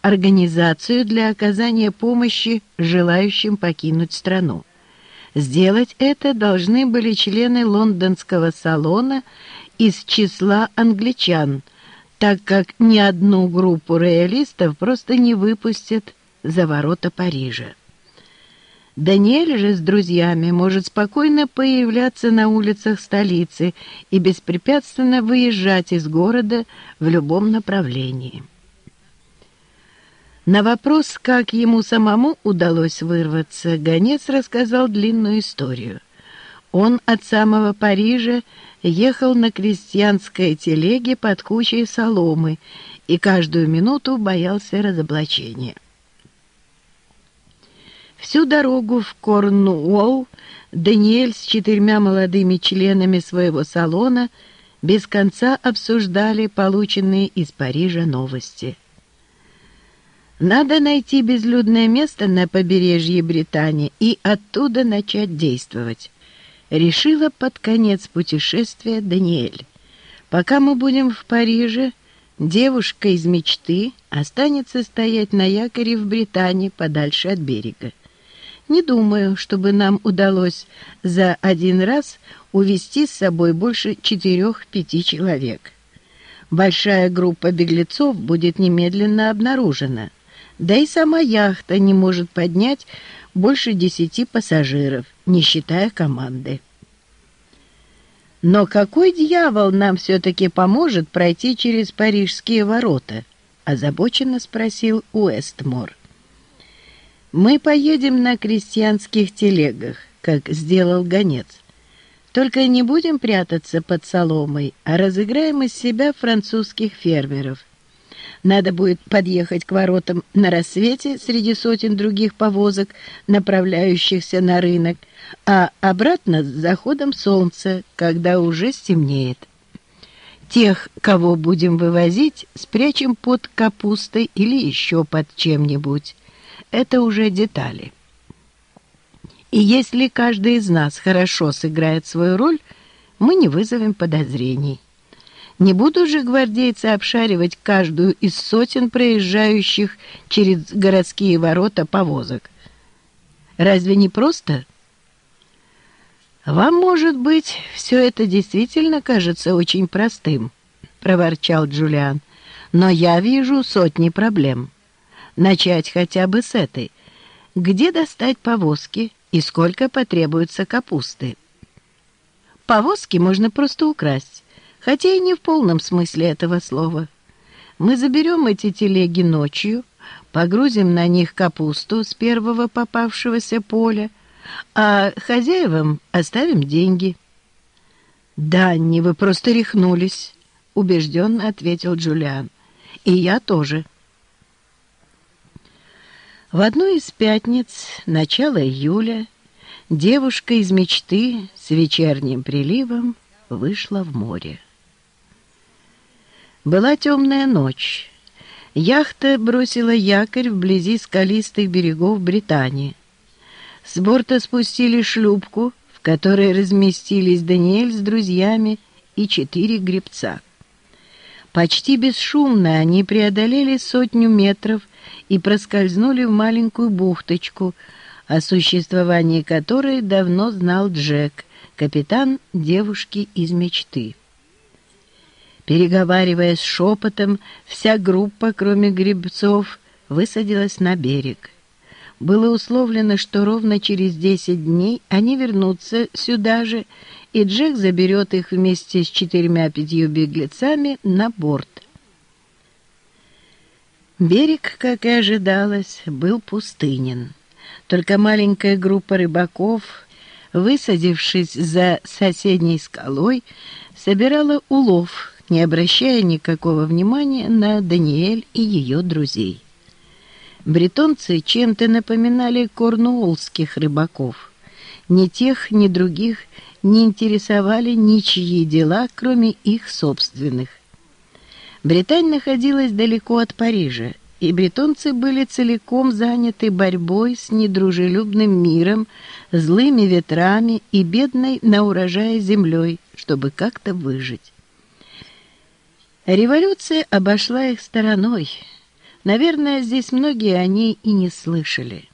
организацию для оказания помощи желающим покинуть страну. Сделать это должны были члены лондонского салона из числа англичан, так как ни одну группу роялистов просто не выпустят за ворота Парижа. Даниэль же с друзьями может спокойно появляться на улицах столицы и беспрепятственно выезжать из города в любом направлении. На вопрос, как ему самому удалось вырваться, гонец рассказал длинную историю. Он от самого Парижа ехал на крестьянской телеге под кучей соломы и каждую минуту боялся разоблачения. Всю дорогу в Корнуолл Даниэль с четырьмя молодыми членами своего салона без конца обсуждали полученные из Парижа новости. Надо найти безлюдное место на побережье Британии и оттуда начать действовать. Решила под конец путешествия Даниэль. Пока мы будем в Париже, девушка из мечты останется стоять на якоре в Британии подальше от берега. Не думаю, чтобы нам удалось за один раз увести с собой больше четырех-пяти человек. Большая группа беглецов будет немедленно обнаружена, да и сама яхта не может поднять больше десяти пассажиров, не считая команды. Но какой дьявол нам все-таки поможет пройти через парижские ворота? озабоченно спросил Уэстмор. Мы поедем на крестьянских телегах, как сделал гонец. Только не будем прятаться под соломой, а разыграем из себя французских фермеров. Надо будет подъехать к воротам на рассвете среди сотен других повозок, направляющихся на рынок, а обратно с заходом солнца, когда уже стемнеет. Тех, кого будем вывозить, спрячем под капустой или еще под чем-нибудь это уже детали. И если каждый из нас хорошо сыграет свою роль, мы не вызовем подозрений. Не буду же гвардейцы обшаривать каждую из сотен проезжающих через городские ворота повозок. Разве не просто? Вам, может быть, все это действительно кажется очень простым, проворчал Джулиан, но я вижу сотни проблем. Начать хотя бы с этой. Где достать повозки и сколько потребуется капусты? Повозки можно просто украсть, хотя и не в полном смысле этого слова. Мы заберем эти телеги ночью, погрузим на них капусту с первого попавшегося поля, а хозяевам оставим деньги. «Да, не вы просто рехнулись», — убежденно ответил Джулиан. «И я тоже». В одну из пятниц, начало июля, девушка из мечты с вечерним приливом вышла в море. Была темная ночь. Яхта бросила якорь вблизи скалистых берегов Британии. С борта спустили шлюпку, в которой разместились Даниэль с друзьями и четыре гребца. Почти бесшумно они преодолели сотню метров и проскользнули в маленькую бухточку, о существовании которой давно знал Джек, капитан девушки из мечты. Переговариваясь шепотом, вся группа, кроме гребцов, высадилась на берег. Было условлено, что ровно через десять дней они вернутся сюда же, и Джек заберет их вместе с четырьмя-пятью беглецами на борт. Берег, как и ожидалось, был пустынен. Только маленькая группа рыбаков, высадившись за соседней скалой, собирала улов, не обращая никакого внимания на Даниэль и ее друзей. Бретонцы чем-то напоминали корнуоллских рыбаков. Ни тех, ни других не интересовали ничьи дела, кроме их собственных. Британь находилась далеко от Парижа, и бретонцы были целиком заняты борьбой с недружелюбным миром, злыми ветрами и бедной на урожае землей, чтобы как-то выжить. Революция обошла их стороной, Наверное, здесь многие о ней и не слышали.